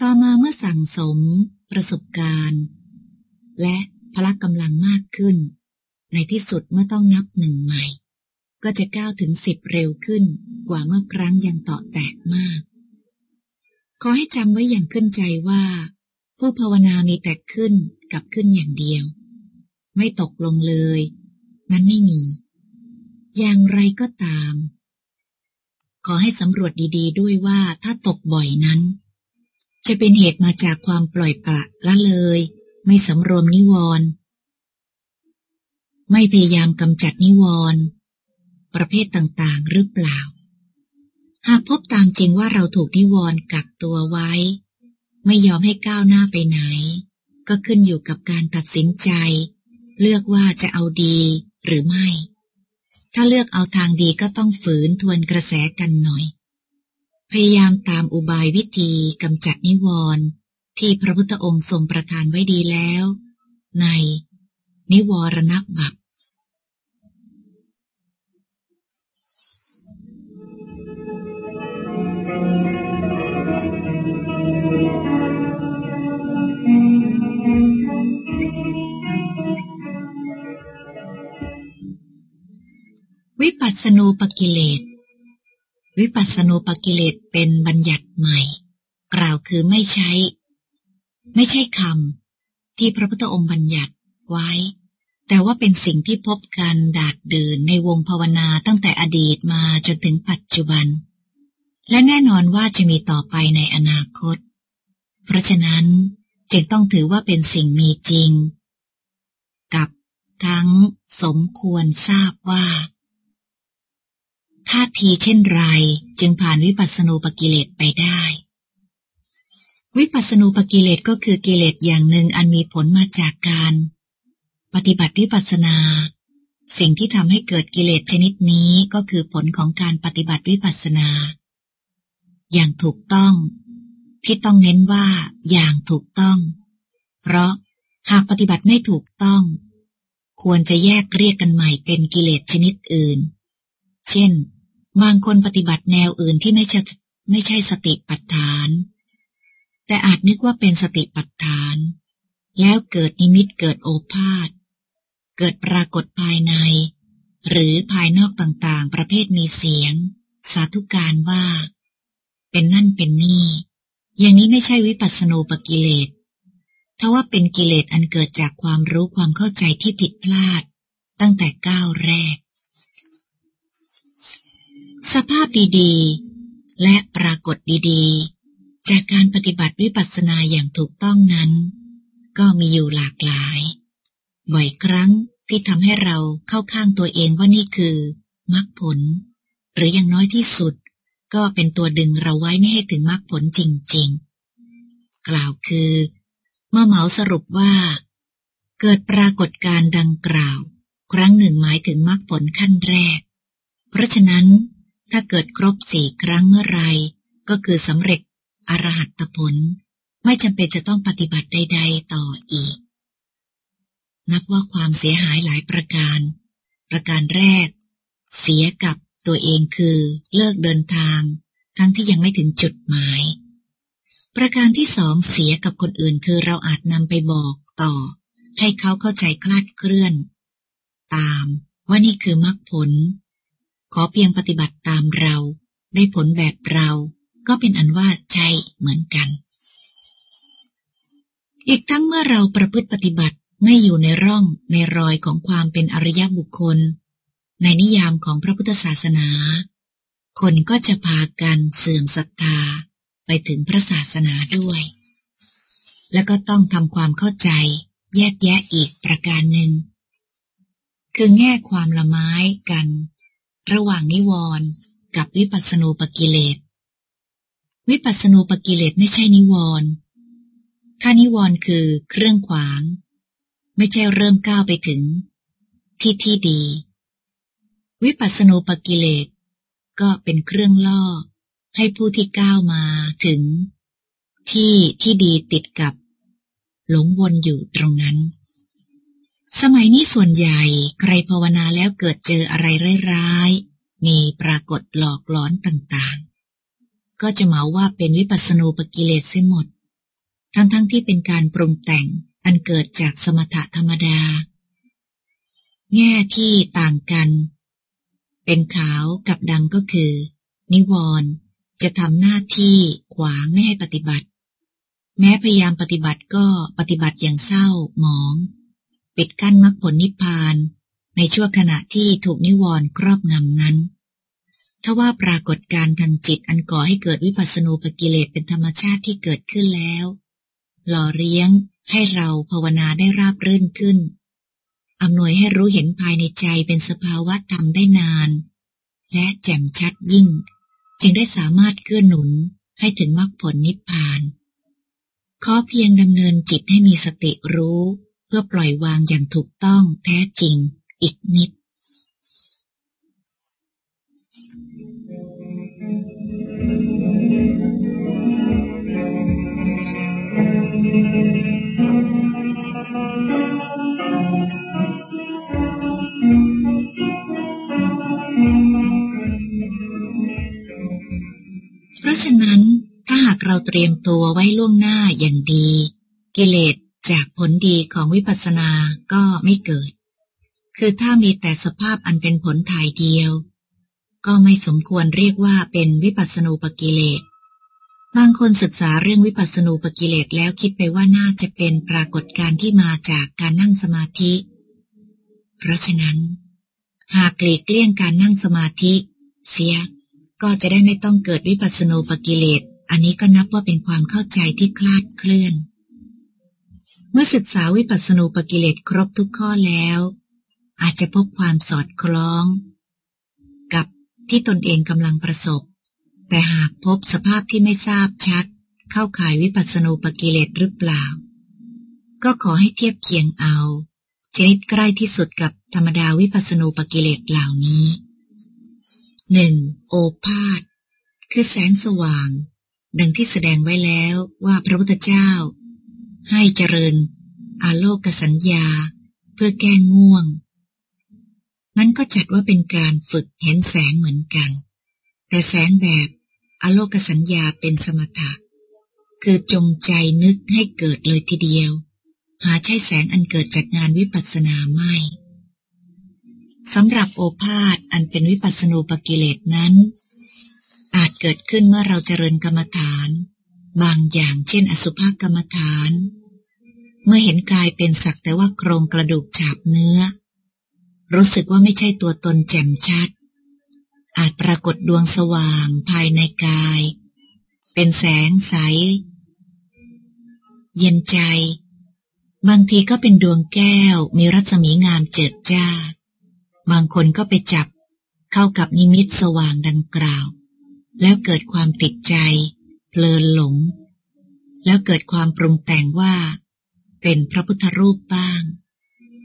ต่อมาเมื่อสั่งสม ประสบการณ์ และพละกำลังมากขึ้น ในที่สุดเมื่อต้องนับหนึ่งใหม่ ก็จะก้าวถึงสิบเร็วขึ้นกว่าเมื่อครั้งยังต่อแตกมาก ขอให้จำไว้อย่างขึ้นใจว่า ผู้ภาวนามีแต่ขึ้นกับขึ้นอย่างเดียว ไม่ตกลงเลย นั้นไม่มี อย่างไรก็ตาม ขอให้สำรวจดี ๆ ด้วยว่าถ้าตกบ่อยนั้น จะเป็นเหตุมาจากความปล่อยปละละเลย ไม่สำรวมนิวรณ์ไม่พยายามกำจัดนิวรณ์ประเภทต่างๆ หรือเปล่า หากพบตามจริงว่าเราถูกนิวรณ์กักตัวไว้ ไม่ยอมให้ก้าวหน้าไปไหน ก็ขึ้นอยู่กับการตัดสินใจ เลือกว่าจะเอาดีหรือไม่ ถ้าเลือกเอาทางดีก็ต้องฝืนทวนกระแสกันหน่อย พยายามตามอุบายวิธีกำจัดนิวรณ์ที่พระพุทธองค์ทรงประทานไว้ดีแล้ว ในนิวรณบัพวิปัสสนูปกิเลส วิปัสสนูปกิเลสเป็นบัญญัติใหม่ กล่าวคือไม่ใช้ ไม่ใช่คำที่พระพุทธองค์บัญญัติไว้ แต่ว่าเป็นสิ่งที่พบกันดาดเดินในวงภาวนาตั้งแต่อดีตมาจนถึงปัจจุบัน และแน่นอนว่าจะมีต่อไปในอนาคต เพราะฉะนั้นจึงต้องถือว่าเป็นสิ่งมีจริง กับทั้งสมควรทราบว่า ท่าทีเช่นไรจึงผ่านวิปัสสนูปกิเลสไปได้ วิปัสสนูปกิเลสก็คือกิเลสอย่างหนึ่งอันมีผลมาจากการ ปฏิบัติวิปัสสนา สิ่งที่ทำให้เกิดกิเลสชนิดนี้ก็คือผลของการปฏิบัติวิปัสสนา อย่างถูกต้องที่ต้องเน้นว่าอย่างถูกต้อง เพราะหากปฏิบัติไม่ถูกต้อง ควรจะแยกเรียกกันใหม่เป็นกิเลสชนิดอื่น เช่น บางคนปฏิบัติแนวอื่นที่ไม่ใช่ไม่ใช่สติปัฏฐาน แต่อาจนึกว่าเป็นสติปัฏฐาน แล้วเกิดนิมิตเกิดโอภาษเกิดปรากฏภายใน หรือภายนอกต่างๆ ประเภทมีเสียง สาธุการว่า เป็นนั่นเป็นนี่ อย่างนี้ไม่ใช่วิปัสสนูปกิเลสถ้าว่าเป็นกิเลสอันเกิดจากความรู้ความเข้าใจที่ผิดพลาด ตั้งแต่ก้าวแรก สภาพดีๆ และปรากฏดีๆ จากการปฏิบัติวิปัสสนาอย่างถูกต้องนั้น ก็มีอยู่หลากหลาย บ่อยครั้งที่ทำให้เราเข้าข้างตัวเองว่านี่คือมรรคผล หรืออย่างน้อยที่สุด ก็เป็นตัวดึงเราไว้ไม่ให้ถึงมรรคผลจริง ๆ กล่าวคือ เมื่อเหมาสรุปว่า เกิดปรากฏการดังกล่าว ครั้งหนึ่งหมายถึงมรรคผลขั้นแรก เพราะฉะนั้น ถ้าเกิดครบสี่ครั้งเมื่อไรก็คือสำเร็จอรหัตผล ไม่จำเป็นจะต้องปฏิบัติใด ๆ ต่ออีก นับว่าความเสียหายหลายประการ ประการแรก เสียกับตัวเองคือเลิกเดินทาง ทั้งที่ยังไม่ถึงจุดหมาย ประการที่สองเสียกับคนอื่นคือเราอาจนำไปบอกต่อ ให้เขาเข้าใจคลาดเคลื่อน ตามว่านี่คือมรรคผล ขอเพียงปฏิบัติตามเรา ได้ผลแบบเรา ก็เป็นอันว่าใช่เหมือนกัน อีกทั้งเมื่อเราประพฤติปฏิบัติไม่อยู่ในร่องในรอยของความเป็นอริยบุคคล ในนิยามของพระพุทธศาสนา คนก็จะพากันเสื่อมศรัทธาไปถึงพระศาสนาด้วย แล้วก็ต้องทำความเข้าใจแยกแยะอีกประการหนึ่ง คือแง่ความละไม้กัน ระหว่างนิวรณ์กับวิปัสสนูปกิเลส วิปัสสนูปกิเลสไม่ใช่นิวรณ์ถ้านิวรณ์คือเครื่องขวาง ไม่ใช่เริ่มก้าวไปถึง ที่ที่ดี วิปัสสนูปกิเลส ก็เป็นเครื่องล่อ ให้ผู้ที่ก้าวมาถึง ที่ที่ดีติดกับ หลงวนอยู่ตรงนั้น สมัยนี้ส่วนใหญ่ใครภาวนาแล้วเกิดเจออะไรร้ายๆ มีปรากฏหลอกหลอนต่างๆ ก็จะเหมาว่าเป็นวิปัสสนูปกิเลสเสียหมด ทั้งๆทที่เป็นการปรุงแต่งอันเกิดจากสมถะธรรมดา แง่ที่ต่างกัน เป็นขาวกับดำก็คือ นิวรณ์จะทำหน้าที่ขวางไม่ให้ปฏิบัติ แม้พยายามปฏิบัติก็ปฏิบัติอย่างเศร้าหมอง ปิดกั้นมรรคผลนิพพาน ในช่วงขณะที่ถูกนิวรณ์ครอบงำนั้นถ้าว่าปรากฏการทางจิตอันก่อให้เกิดวิปัสสนูปกิเลสเป็นธรรมชาติที่เกิดขึ้นแล้ว หล่อเลี้ยงให้เราภาวนาได้ราบรื่นขึ้น อำนวยให้รู้เห็นภายในใจเป็นสภาวะธรรมได้นาน และแจ่มชัดยิ่ง จึงได้สามารถเกื้อหนุนให้ถึงมรรคผลนิพพาน ขอเพียงดำเนินจิตให้มีสติรู้ พื่อปล่อยวางอย่างถูกต้องแท้จริงอีกนิด เพราะฉะนั้นถ้าหากเราเตรียมตัวไว้ล่วงหน้าอย่างดี กิเลส จากผลดีของวิปัสสนาก็ไม่เกิด คือถ้ามีแต่สภาพอันเป็นผลถ่ายเดียว ก็ไม่สมควรเรียกว่าเป็นวิปัสสนูปกิเลส บางคนศึกษาเรื่องวิปัสสนูปกิเลสแล้วคิดไปว่าน่าจะเป็นปรากฏการณ์ที่มาจากการนั่งสมาธิ เพราะฉะนั้น หากกลีกเลี่ยงการนั่งสมาธิ เสีย ก็จะได้ไม่ต้องเกิดวิปัสสนูปกิเลส อันนี้ก็นับว่าเป็นความเข้าใจที่คลาดเคลื่อน เมื่อศึกษาวิปัสสนูปกิเลสครบทุกข้อแล้ว อาจจะพบความสอดคล้อง กับที่ตนเองกำลังประสบ แต่หากพบสภาพที่ไม่ทราบชัด เข้าข่ายวิปัสสนูปกิเลสหรือเปล่า ก็ขอให้เทียบเคียงเอาชนิดใกล้ที่สุดกับธรรมดาวิปัสสนูปกิเลสเหล่านี้หนึ่งโอภาษคือแสงสว่าง ดังที่แสดงไว้แล้วว่าพระพุทธเจ้า ให้เจริญอาโลกสัญญาเพื่อแก้ง่วง นั้นก็จัดว่าเป็นการฝึกเห็นแสงเหมือนกัน แต่แสงแบบอโลกสัญญาเป็นสมถะ คือจงใจนึกให้เกิดเลยทีเดียว หาใช่แสงอันเกิดจากงานวิปัสสนาไม่สำหรับโอภาษอันเป็นวิปัสสนูปกิเลสนั้น อาจเกิดขึ้นเมื่อเราเจริญกรรมฐาน บางอย่างเช่นอสุภกรรมฐาน เมื่อเห็นกายเป็นสักแต่ว่าโครงกระดูกฉาบเนื้อ รู้สึกว่าไม่ใช่ตัวตนแจ่มชัด อาจปรากฏดวงสว่างภายในกาย เป็นแสงใส เย็นใจ บางทีก็เป็นดวงแก้วมีรัศมีงามเจิดจ้า บางคนก็ไปจับเข้ากับนิมิตสว่างดังกล่าว แล้วเกิดความติดใจ เพลินหลง แล้วเกิดความปรุงแต่งว่า เป็นพระพุทธรูปบ้าง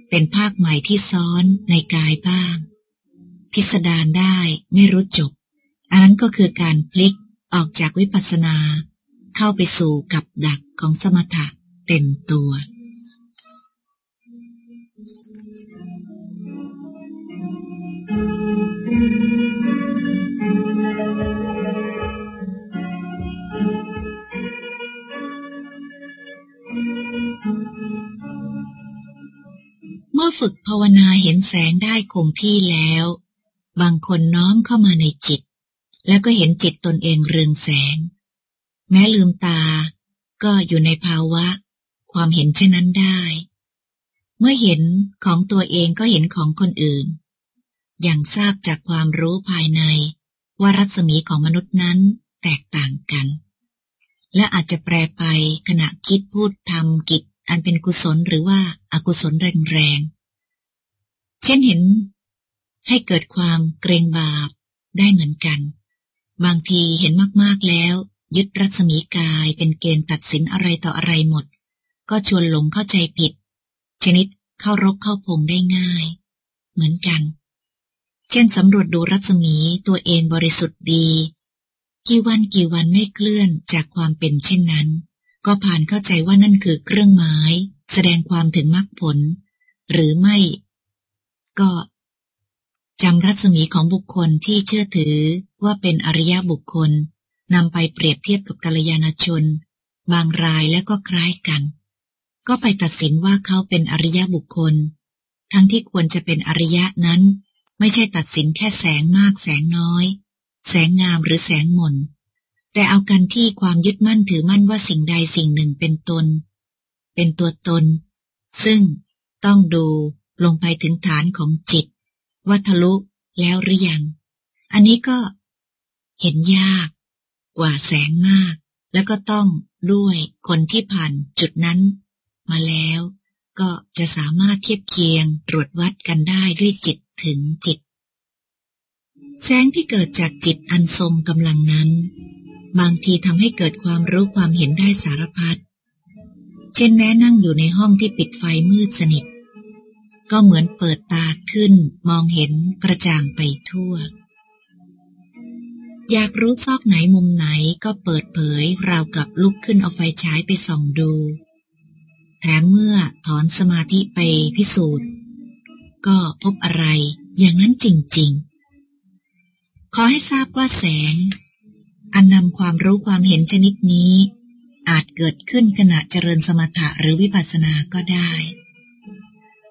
เป็นภาคใหม่ที่ซ้อนในกายบ้าง พิสดารได้ไม่รู้จบ อันนั้นก็คือการพลิกออกจากวิปัสสนา เข้าไปสู่กับดักของสมถะเต็มตัว เมื่อฝึกภาวนาเห็นแสงได้คงที่แล้ว บางคนน้อมเข้ามาในจิต แล้วก็เห็นจิตตนเองเรืองแสง แม้ลืมตา ก็อยู่ในภาวะ ความเห็นเช่นนั้นได้ เมื่อเห็นของตัวเองก็เห็นของคนอื่น อย่างทราบจากความรู้ภายใน ว่ารัศมีของมนุษย์นั้นแตกต่างกัน และอาจจะแปรไปขณะคิดพูดทำกิจ อันเป็นกุศลหรือว่าอากุศลแรงๆ เช่นเห็น ให้เกิดความเกรงบาปได้เหมือนกัน บางทีเห็นมากๆแล้ว ยึดรัศมีกายเป็นเกณฑ์ตัดสินอะไรต่ออะไรหมด ก็ชวนหลงเข้าใจผิด ชนิดเข้ารกเข้าพงได้ง่าย เหมือนกัน เช่นสำรวจดูรัศมีตัวเองบริสุทธิ์ดี กี่วันกี่วันไม่เคลื่อนจากความเป็นเช่นนั้น ก็ผ่านเข้าใจว่านั่นคือเครื่องหมาย แสดงความถึงมรรคผล หรือไม่ ก็จำรัศมีของบุคคลที่เชื่อถือว่าเป็นอริยบุคคลนำไปเปรียบเทียบกับกัลยาณชน บางรายและก็คล้ายกัน ก็ไปตัดสินว่าเขาเป็นอริยบุคคล ทั้งที่ควรจะเป็นอริยะนั้น ไม่ใช่ตัดสินแค่แสงมากแสงน้อย แสงงามหรือแสงหม่น แต่เอากันที่ความยึดมั่นถือมั่นว่าสิ่งใดสิ่งหนึ่งเป็นตน เป็นตัวตน ซึ่งต้องดูลงไปถึงฐานของจิต ว่าทะลุแล้วหรือยัง อันนี้ก็เห็นยากกว่าแสงมาก แล้วก็ต้องด้วยคนที่ผ่านจุดนั้น มาแล้วก็จะสามารถเทียบเคียงตรวจวัดกันได้ด้วยจิตถึงจิต แสงที่เกิดจากจิตอันทรงกำลังนั้น บางทีทำให้เกิดความรู้ความเห็นได้สารพัด เช่นแม้นั่งอยู่ในห้องที่ปิดไฟมืดสนิท ก็เหมือนเปิดตาขึ้นมองเห็นกระจ่างไปทั่ว อยากรู้ซอกไหนมุมไหนก็เปิดเผยราวกับลุกขึ้นเอาไฟฉายไปส่องดู แถมเมื่อถอนสมาธิไปพิสูจน์ ก็พบอะไรอย่างนั้นจริง ๆ ขอให้ทราบว่าแสง อันนำความรู้ความเห็นชนิดนี้ อาจเกิดขึ้นขณะเจริญสมถะหรือวิปัสสนาก็ได้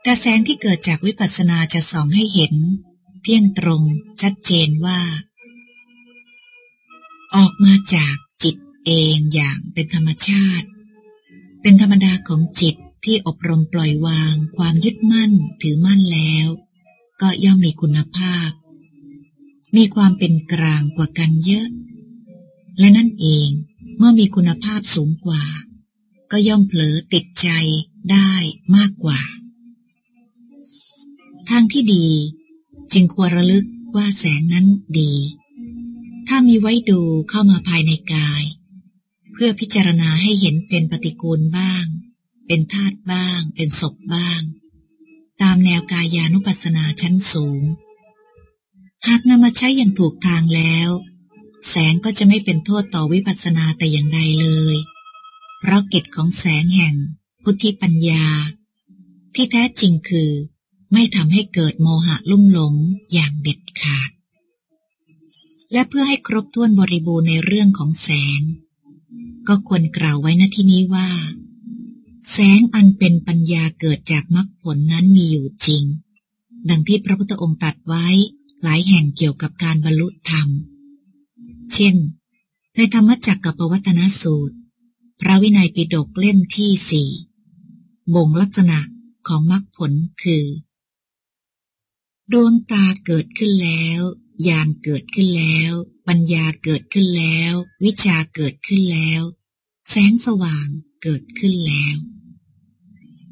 แต่แสงที่เกิดจากวิปัสสนาจะส่องให้เห็น เที่ยงตรงชัดเจนว่า ออกมาจากจิตเองอย่างเป็นธรรมชาติ เป็นธรรมดาของจิตที่อบรมปล่อยวาง ความยึดมั่นถือมั่นแล้ว ก็ย่อมมีคุณภาพ มีความเป็นกลางกว่ากันเยอะ และนั่นเองเมื่อมีคุณภาพสูงกว่า ก็ย่อมเผลอติดใจได้มากกว่า ทางที่ดี จึงควรระลึกว่าแสงนั้นดี ถ้ามีไว้ดูเข้ามาภายในกาย เพื่อพิจารณาให้เห็นเป็นปฏิกูลบ้าง เป็นธาตุบ้าง เป็นศพบ้าง ตามแนวกายานุปัสสนาชั้นสูง หากนำมาใช้อย่างถูกทางแล้ว แสงก็จะไม่เป็นโทษต่อวิปัสสนาแต่อย่างใดเลย เพราะกิจของแสงแห่ง พุทธิปัญญา ที่แท้จริงคือ ไม่ทำให้เกิดโมหะลุ่มหลงอย่างเด็ดขาด และเพื่อให้ครบถ้วนบริบูรณ์ในเรื่องของแสง ก็ควรกล่าวไว้ณที่นี้ว่า แสงอันเป็นปัญญาเกิดจากมรรคผลนั้นมีอยู่จริง ดังที่พระพุทธองค์ตรัสไว้หลายแห่งเกี่ยวกับการบรรลุธรรม เช่น ในธรรมจักรกับปวัตนสูตร พระวินัยปิฎกเล่มที่สี่บ่งลักษณะของมรรคผลคือ ดวงตาเกิดขึ้นแล้วญาณเกิดขึ้นแล้ว ปัญญาเกิดขึ้นแล้ว วิชาเกิดขึ้นแล้ว แสงสว่างเกิดขึ้นแล้ว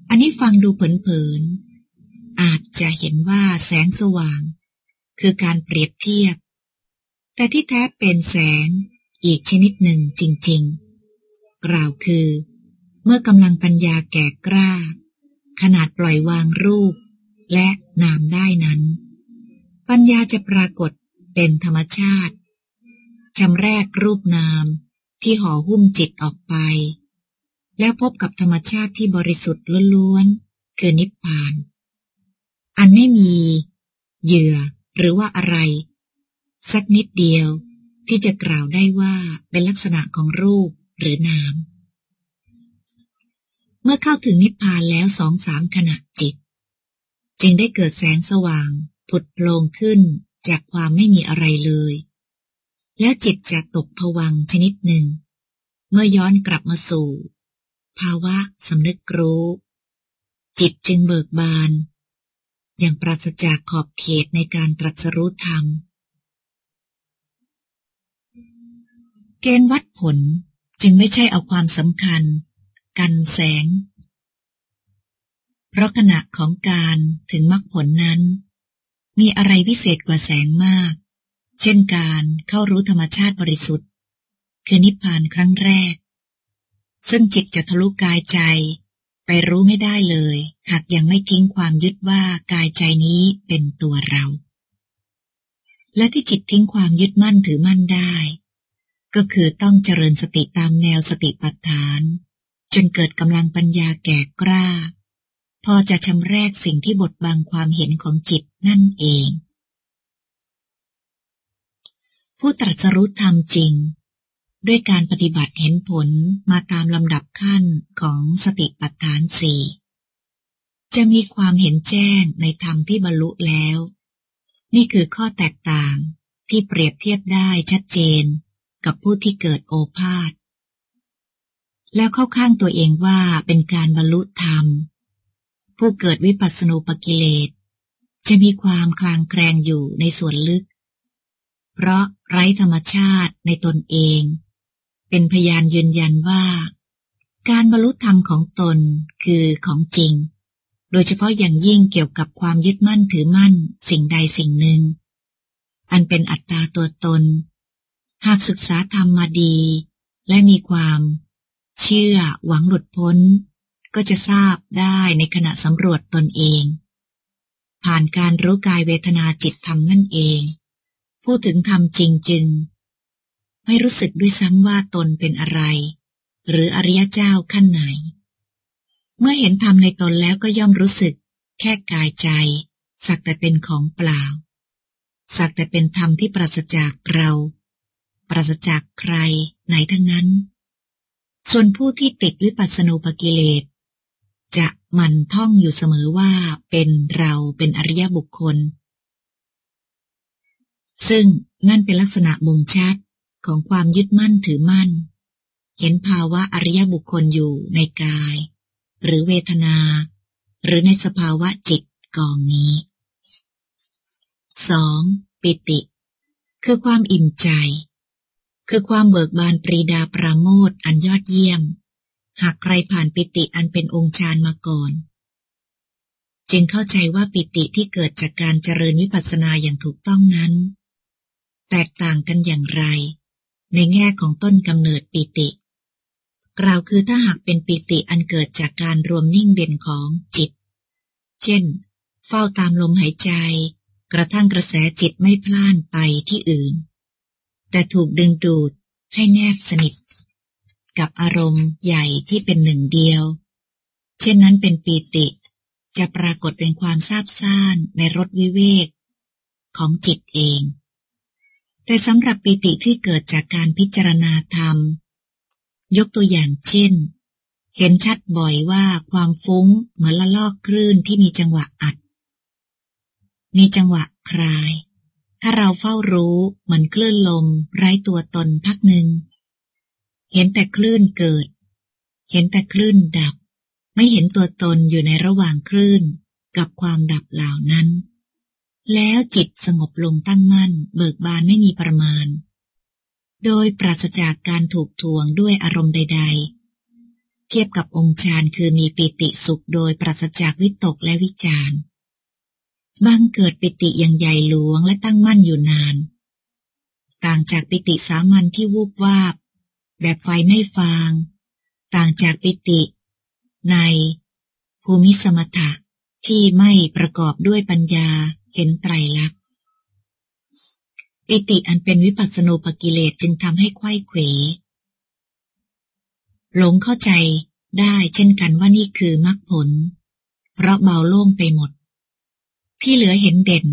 อันนี้ฟังดูเผินๆอาจจะเห็นว่าแสงสว่าง คือการเปรียบเทียบ แต่ที่แท้เป็นแสงอีกชนิดหนึ่งจริง ๆ กล่าวคือ เมื่อกำลังปัญญาแก่กล้า ขนาดปล่อยวางรูป และนามได้นั้น ปัญญาจะปรากฏเป็นธรรมชาติชำแรกรูปนามที่ห่อหุ้มจิตออกไป แล้วพบกับธรรมชาติที่บริสุทธิ์ล้วนๆคือนิพพาน อันไม่มี เหยื่อหรือว่าอะไร สักนิดเดียวที่จะกล่าวได้ว่าเป็นลักษณะของรูปหรือนาม เมื่อเข้าถึงนิพพานแล้วสองสามขณะจิต จึงได้เกิดแสงสว่างผุดโผล่ขึ้นจากความไม่มีอะไรเลย แล้วจิตจะตกผวังชนิดหนึ่ง เมื่อย้อนกลับมาสู่ ภาวะสำนึกรู้ จิตจึงเบิกบาน อย่างปราศจากขอบเขตในการตรัสรู้ธรรม เกณฑ์วัดผลจึงไม่ใช่เอาความสำคัญ กันแสง เพราะขณะของการถึงมรรคผลนั้น มีอะไรพิเศษกว่าแสงมาก เช่นการเข้ารู้ธรรมชาติบริสุทธิ์ คือนิพพานครั้งแรก ซึ่งจิตจะทะลุกายใจ ไปรู้ไม่ได้เลย หากยังไม่ทิ้งความยึดว่ากายใจนี้เป็นตัวเรา และที่จิตทิ้งความยึดมั่นถือมั่นได้ ก็คือต้องเจริญสติตามแนวสติปัฏฐาน จนเกิดกำลังปัญญาแก่กล้า พอจะชำแรกสิ่งที่บดบังความเห็นของจิตนั่นเอง ผู้ตรัสรู้ธรรมจริง ด้วยการปฏิบัติเห็นผลมาตามลำดับขั้นของสติปัฏฐานสี่จะมีความเห็นแจ้งในธรรมที่บรรลุแล้ว นี่คือข้อแตกต่างที่เปรียบเทียบได้ชัดเจน กับผู้ที่เกิดโอภาษแล้วเข้าข้างตัวเองว่าเป็นการบรรลุธรรม ผู้เกิดวิปัสสนูปกิเลสจะมีความคลางแคลงอยู่ในส่วนลึก เพราะไร้ธรรมชาติในตนเอง เป็นพยานยืนยันว่า การบรรลุธรรมของตนคือของจริง โดยเฉพาะอย่างยิ่งเกี่ยวกับความยึดมั่นถือมั่นสิ่งใดสิ่งหนึ่ง อันเป็นอัตตาตัวตน หากศึกษาธรรมมาดี และมีความเชื่อหวังหลุดพ้น ก็จะทราบได้ในขณะสำรวจตนเอง ผ่านการรู้กายเวทนาจิตธรรมนั่นเอง พูดถึงธรรมจริงจึง ไม่รู้สึกด้วยซ้ำว่าตนเป็นอะไร หรืออริยเจ้าขั้นไหน เมื่อเห็นธรรมในตนแล้วก็ย่อมรู้สึก แค่กายใจ สักแต่เป็นของเปล่า สักแต่เป็นธรรมที่ปราศจากเรา ปราศจากใครไหนทั้งนั้น ส่วนผู้ที่ติดวิปัสสนูปกิเลส จะมันท่องอยู่เสมอว่าเป็นเราเป็นอริยบุคคล ซึ่งนั่นเป็นลักษณะมุมชัดของความยึดมั่นถือมั่น เห็นภาวะอริยบุคคลอยู่ในกาย หรือเวทนา หรือในสภาวะจิตกองนี้ 2. ปิติ คือความอิ่มใจ คือความเบิกบานปรีดาปราโมทอันยอดเยี่ยม หากใครผ่านปิติอันเป็นองค์ฌานมาก่อน จึงเข้าใจว่าปิติที่เกิดจากการเจริญวิปัสสนาอย่างถูกต้องนั้น แตกต่างกันอย่างไร ในแง่ของต้นกำเนิดปิติ กล่าวคือถ้าหากเป็นปิติอันเกิดจากการรวมนิ่งเด่นของจิต เช่น เฝ้าตามลมหายใจ กระทั่งกระแสจิตไม่พล่านไปที่อื่น แต่ถูกดึงดูดให้แนบสนิท กับอารมณ์ใหญ่ที่เป็นหนึ่งเดียว เช่นนั้นเป็นปีติ จะปรากฏเป็นความซาบซ่านในรสวิเวก ของจิตเอง แต่สำหรับปีติที่เกิดจากการพิจารณาธรรม ยกตัวอย่างเช่น เห็นชัดบ่อยว่าความฟุ้งเหมือนละลอกคลื่นที่มีจังหวะอัด มีจังหวะคลาย ถ้าเราเฝ้ารู้เหมือนคลื่นลม ไร้ตัวตนพักหนึ่ง เห็นแต่คลื่นเกิด เห็นแต่คลื่นดับ ไม่เห็นตัวตนอยู่ในระหว่างคลื่นกับความดับเหล่านั้น แล้วจิตสงบลงตั้งมั่น เบิกบานไม่มีประมาณ โดยปราศจากการถูกทวงด้วยอารมณ์ใด ๆ เทียบกับองค์ฌานคือมีปิติสุขโดยปราศจากวิตกและวิจารณ์ บังเกิดปิติอย่างใหญ่หลวงและตั้งมั่นอยู่นาน ต่างจากปิติสามัญที่วูบวาบ แบบไฟไม่ฟาง ต่างจากปิติ ในภูมิสมถะที่ไม่ประกอบด้วยปัญญาเห็นไตรลักษณ์ปิติอันเป็นวิปัสสนูปกิเลสจึงทำให้ไข้เขวหลงเข้าใจได้เช่นกันว่านี่คือมรรคผล เพราะเบาโล่งไปหมด ที่เหลือเห็นเด่น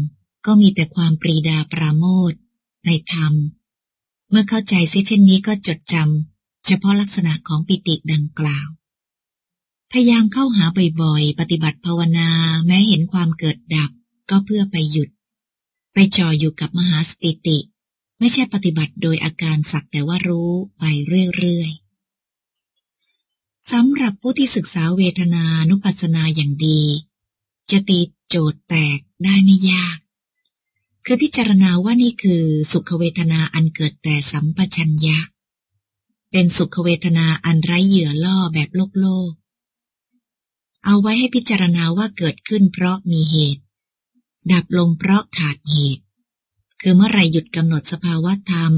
ก็มีแต่ความปรีดาปราโมทในธรรม เมื่อเข้าใจเช่นนี้ก็จดจำเฉพาะลักษณะของปิติดังกล่าว พยายามเข้าหาบ่อยๆ ปฏิบัติภาวนาแม้เห็นความเกิดดับก็เพื่อไปหยุด ไปจ่ออยู่กับมหาสติติ ไม่ใช่ปฏิบัติโดยอาการสักแต่ว่ารู้ไปเรื่อยๆสำหรับผู้ที่ศึกษาเวทนานุปัสสนาอย่างดี จะตีโจทย์แตกได้ไม่ยาก คือพิจารณาว่านี่คือสุขเวทนาอันเกิดแต่สัมปชัญญะ เป็นสุขเวทนาอันไร้เหยื่อล่อแบบโลกโลก เอาไว้ให้พิจารณาว่าเกิดขึ้นเพราะมีเหตุ ดับลงเพราะขาดเหตุ คือเมื่อไรหยุดกำหนดสภาวะธรรม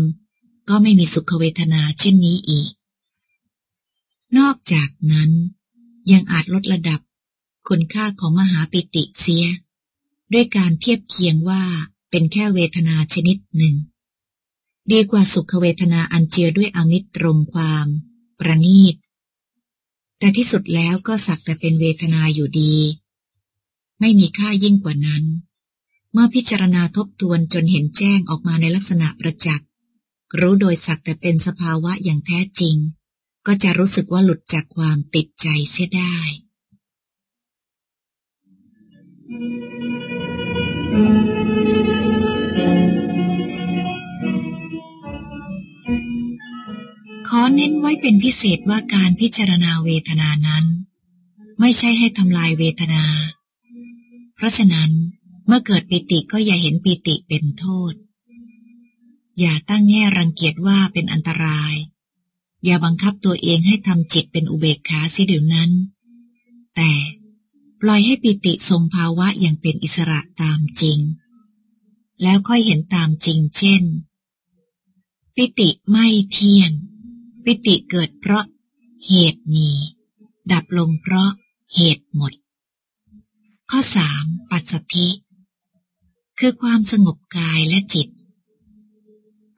ก็ไม่มีสุขเวทนาเช่นนี้อีก นอกจากนั้นยังอาจลดระดับ คุณค่าของมหาปิติเสีย ด้วยการเทียบเคียงว่าเป็นแค่เวทนาชนิดหนึ่ง ดีกว่าสุขเวทนาอันเจือด้วยอมิตรมความ ประนีต แต่ที่สุดแล้วก็สักแต่เป็นเวทนาอยู่ดี ไม่มีค่ายิ่งกว่านั้น เมื่อพิจารณาทบทวนจนเห็นแจ้งออกมาในลักษณะประจักษ์รู้โดยสักแต่เป็นสภาวะอย่างแท้จริง ก็จะรู้สึกว่าหลุดจากความติดใจเสียได้ ขอเน้นไว้เป็นพิเศษว่าการพิจารณาเวทนานั้น ไม่ใช่ให้ทำลายเวทนา เพราะฉะนั้นเมื่อเกิดปิติก็อย่าเห็นปิติเป็นโทษ อย่าตั้งแง่รังเกียจว่าเป็นอันตราย อย่าบังคับตัวเองให้ทำจิตเป็นอุเบกขาเสียเดี๋ยวนั้น แต่ ปล่อยให้ปิติทรงภาวะอย่างเป็นอิสระตามจริง แล้วค่อยเห็นตามจริงเช่น ปิติไม่เที่ยง ปิติเกิดเพราะเหตุมี ดับลงเพราะเหตุหมด ข้อสามปัสสธิ คือความสงบกายและจิต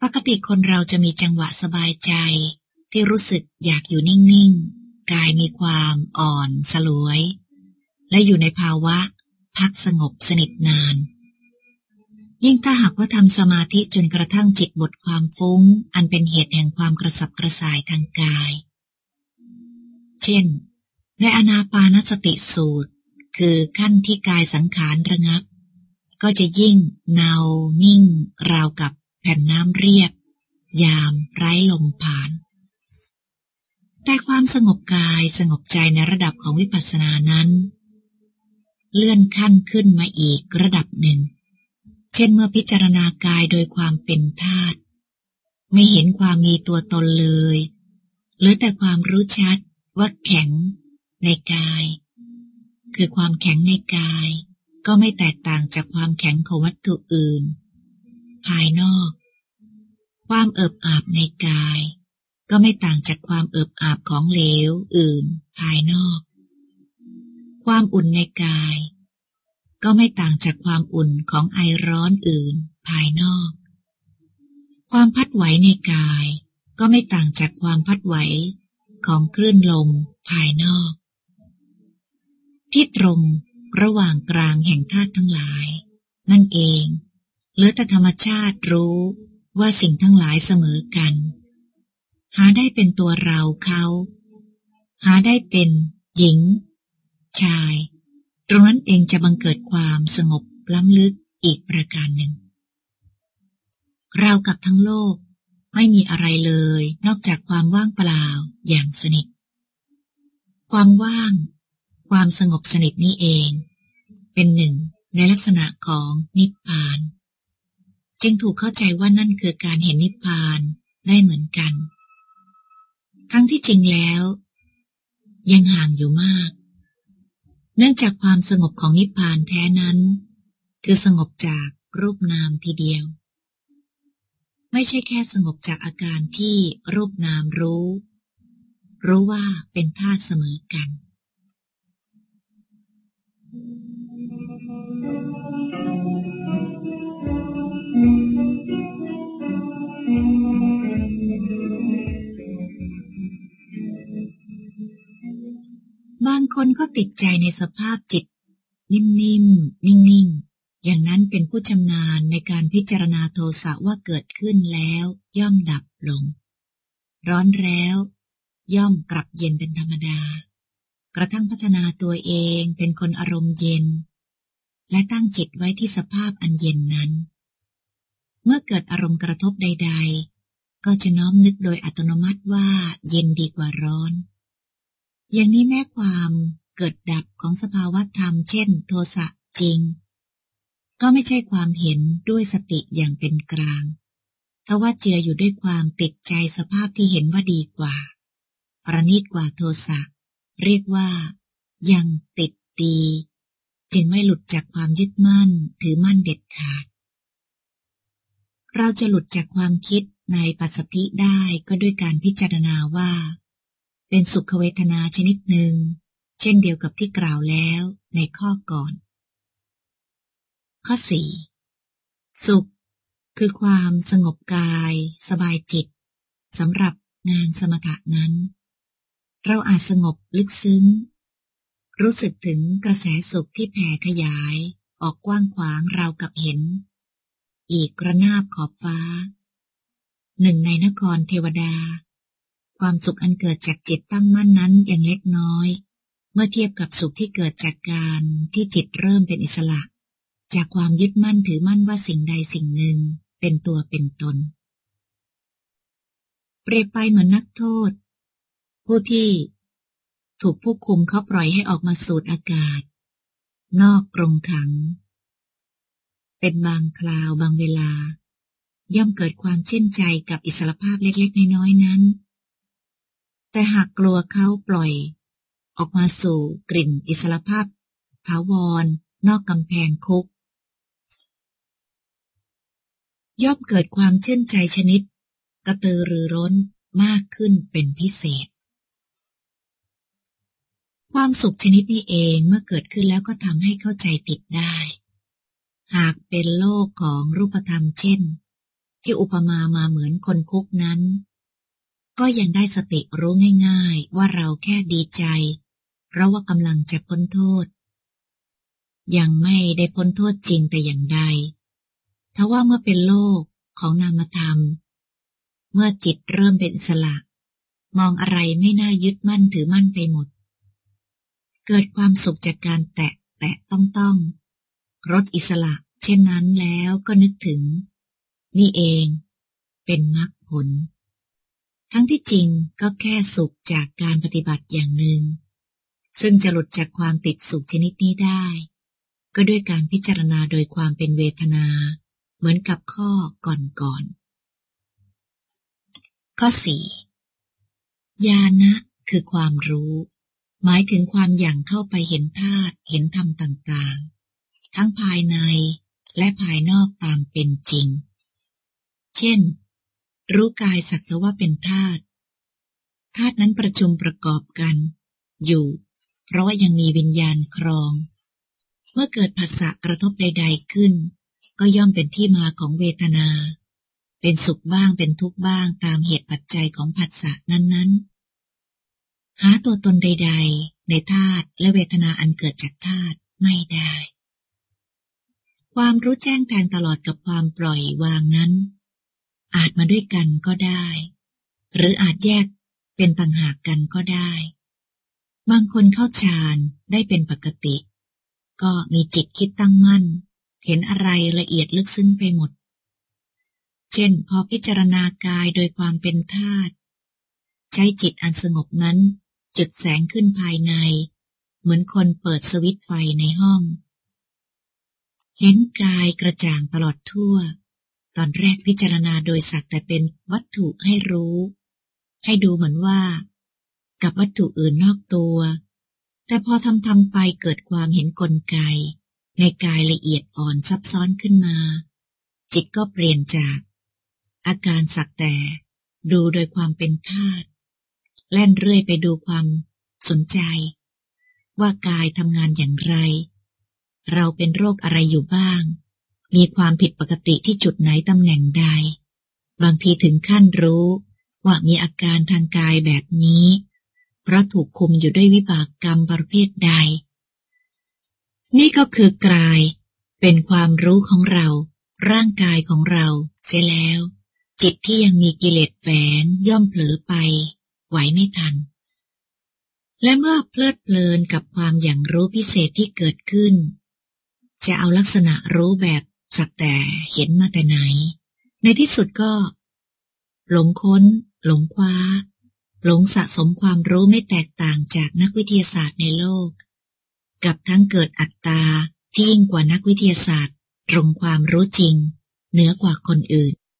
ปกติคนเราจะมีจังหวะสบายใจที่รู้สึกอยากอยู่นิ่ง ๆ กายมีความอ่อนสลวย และอยู่ในภาวะ พักสงบสนิทนาน ยิ่งถ้าหากว่าทำสมาธิจนกระทั่งจิตบทความฟุ้ง อันเป็นเหตุแห่งความกระสับกระส่ายทางกาย เช่น ในอนาปานสติสูตร คือขั้นที่กายสังขารระงับ ก็จะยิ่งเนานิ่ง ราวกับแผ่นน้ำเรียบ ยามไร้ลมผ่านแต่ความสงบกายสงบใจในระดับของวิปัสสนานั้น เลื่อนขั้นขึ้นมาอีกระดับหนึ่ง เช่นเมื่อพิจารณากายโดยความเป็นธาตุไม่เห็นความมีตัวตนเลยเหลือแต่ความรู้ชัดว่าแข็งในกาย คือความแข็งในกาย ก็ไม่แตกต่างจากความแข็งของวัตถุอื่น ภายนอก ความเอิบอาบในกาย ก็ไม่ต่างจากความเอิบอาบของเหลวอื่น ภายนอก ความอุ่นในกาย ก็ไม่ต่างจากความอุ่นของไอร้อนอื่นภายนอก ความพัดไหวในกาย ก็ไม่ต่างจากความพัดไหวของคลื่นลมภายนอก ที่ตรงระหว่างกลางแห่งธาตุทั้งหลาย นั่นเองเหลือแต่ธรรมชาติรู้ว่าสิ่งทั้งหลายเสมอกัน หาได้เป็นตัวเราเขา หาได้เป็นหญิง ชาย ตรงนั้นเองจะบังเกิดความสงบล้ำลึกอีกประการหนึ่ง เรากับทั้งโลกไม่มีอะไรเลย นอกจากความว่างเปล่าอย่างสนิท ความว่าง ความสงบสนิทนี้เอง เป็นหนึ่งในลักษณะของนิพพาน จึงถูกเข้าใจว่านั่นคือการเห็นนิพพานได้เหมือนกัน ทั้งที่จริงแล้ว ยังห่างอยู่มาก เนื่องจากความสงบของนิพพานแท้นั้น คือสงบจากรูปนามทีเดียว ไม่ใช่แค่สงบจากอาการที่รูปนามรู้ รู้ว่าเป็นธาตุเสมอกัน บางคนก็ติดใจในสภาพจิต นิ่มๆ นิ่งๆ อย่างนั้นเป็นผู้ชำนาญในการพิจารณาโทสะว่าเกิดขึ้นแล้ว ย่อมดับลง ร้อนแล้ว ย่อมกลับเย็นเป็นธรรมดา กระทั่งพัฒนาตัวเองเป็นคนอารมณ์เย็น และตั้งจิตไว้ที่สภาพอันเย็นนั้น เมื่อเกิดอารมณ์กระทบใด ๆ ก็จะน้อมนึกโดยอัตโนมัติว่าเย็นดีกว่าร้อน อย่างนี้แม้ความเกิดดับของสภาวะธรรมเช่น โทสะจริง ก็ไม่ใช่ความเห็นด้วยสติอย่างเป็นกลางทว่าเจืออยู่ด้วยความติดใจสภาพที่เห็นว่าดีกว่า ประณีตกว่าโทสะเรียกว่า ยังติดดี จึงไม่หลุดจากความยึดมั่นถือมั่นเด็ดขาด เราจะหลุดจากความคิดในปัสสติได้ก็ด้วยการพิจารณาว่า เป็นสุขเวทนาชนิดหนึ่ง เช่นเดียวกับที่กล่าวแล้วในข้อก่อน ข้อสี่สุข คือความสงบกาย สบายจิตสำหรับงานสมถะนั้น เราอาจสงบลึกซึ้ง รู้สึกถึงกระแสสุขที่แผ่ขยาย ออกกว้างขวางเรากับเห็น อีกระนาบขอบฟ้า หนึ่งในนครเทวดา ความสุขอันเกิดจากจิตตั้งมั่นนั้นยังเล็กน้อย เมื่อเทียบกับสุขที่เกิดจากการที่จิตเริ่มเป็นอิสระ จากความยึดมั่นถือมั่นว่าสิ่งใดสิ่งหนึ่งเป็นตัวเป็นตน เปรียบไปเหมือนนักโทษ ผู้ที่ถูกผู้คุมเขาปล่อยให้ออกมาสูดอากาศ นอกกรงขัง เป็นบางคราวบางเวลา ย่อมเกิดความเช่นใจกับอิสรภาพเล็กๆน้อยๆนั้น แต่หากกลัวเขาปล่อย ออกมาสู่กลิ่นอิสรภาพถาวร นอกกำแพงคุก ย่อมเกิดความเช่นใจชนิด กระตือรือร้นมากขึ้นเป็นพิเศษ ความสุขชนิดนี้เองเมื่อเกิดขึ้นแล้วก็ทำให้เข้าใจผิดได้ หากเป็นโลกของรูปธรรมเช่น ที่อุปมามาเหมือนคนคุกนั้น ก็ยังได้สติรู้ง่าย ๆ ว่าเราแค่ดีใจ เพราะว่ากำลังจะพ้นโทษ ยังไม่ได้พ้นโทษจริงแต่อย่างใดทว่าเมื่อเป็นโลกของนามธรรม เมื่อจิตเริ่มเป็นสละ มองอะไรไม่น่ายึดมั่นถือมั่นไปหมด เกิดความสุขจากการแตะแตะต้องต้องรสอิสระ เช่นนั้นแล้วก็นึกถึง นี่เอง เป็นมรรคผล ทั้งที่จริงก็แค่สุขจากการปฏิบัติอย่างหนึ่ง ซึ่งจะหลุดจากความติดสุขชนิดนี้ได้ ก็ด้วยการพิจารณาโดยความเป็นเวทนา เหมือนกับข้อก่อนๆ ข้อสี่ญาณะคือความรู้ หมายถึงความอย่างเข้าไปเห็นธาตุเห็นธรรมต่างๆ ทั้งภายในและภายนอกตามเป็นจริง เช่น รู้กายสักแต่ว่าเป็นธาตุธาตุนั้นประชุมประกอบกัน อยู่ เพราะว่ายังมีวิญญาณครอง เมื่อเกิดภาษะกระทบใด ๆขึ้น ก็ย่อมเป็นที่มาของเวทนา เป็นสุขบ้างเป็นทุกข์บ้างตามเหตุปัจจัยของภาษะนั้นๆ หาตัวตนใด ๆ ในธาตุและเวทนาอันเกิดจากธาตุไม่ได้ ความรู้แจ้งแทงตลอดกับความปล่อยวางนั้น อาจมาด้วยกันก็ได้ หรืออาจแยกเป็นต่างหากกันก็ได้ บางคนเข้าฌานได้เป็นปกติ ก็มีจิตคิดตั้งมั่น เห็นอะไรละเอียดลึกซึ้งไปหมด เช่น พอพิจารณากายโดยความเป็นธาตุใช้จิตอันสงบนั้น จุดแสงขึ้นภายใน เหมือนคนเปิดสวิตไฟในห้อง เห็นกายกระจ่างตลอดทั่ว ตอนแรกพิจารณาโดยสักแต่เป็นวัตถุให้รู้ ให้ดูเหมือนว่า กับวัตถุอื่นนอกตัว แต่พอทำทำไปเกิดความเห็นกลไก ในกายละเอียดอ่อนซับซ้อนขึ้นมา จิตก็เปลี่ยนจาก อาการสักแต่ ดูโดยความเป็นธาตุแล่นเรื่อยไปดูความสนใจ ว่ากายทำงานอย่างไร เราเป็นโรคอะไรอยู่บ้าง มีความผิดปกติที่จุดไหนตำแหน่งใด บางทีถึงขั้นรู้ว่ามีอาการทางกายแบบนี้ เพราะถูกคุมอยู่ด้วยวิบากกรรมประเภทใด นี่ก็คือกาย เป็นความรู้ของเรา ร่างกายของเราเสียแล้ว จิตที่ยังมีกิเลสแฝงย่อมเผลอไป ไหวไม่ทัน และเมื่อเพลิดเพลินกับความอย่างรู้พิเศษที่เกิดขึ้น จะเอาลักษณะรู้แบบ สักแต่เห็นมาแต่ไหน ในที่สุดก็ หลงค้น หลงคว้า หลงสะสมความรู้ไม่แตกต่างจากนักวิทยาศาสตร์ในโลก กับทั้งเกิดอัตตาที่ยิ่งกว่านักวิทยาศาสตร์ ตรงความรู้จริง เหนือกว่าคนอื่น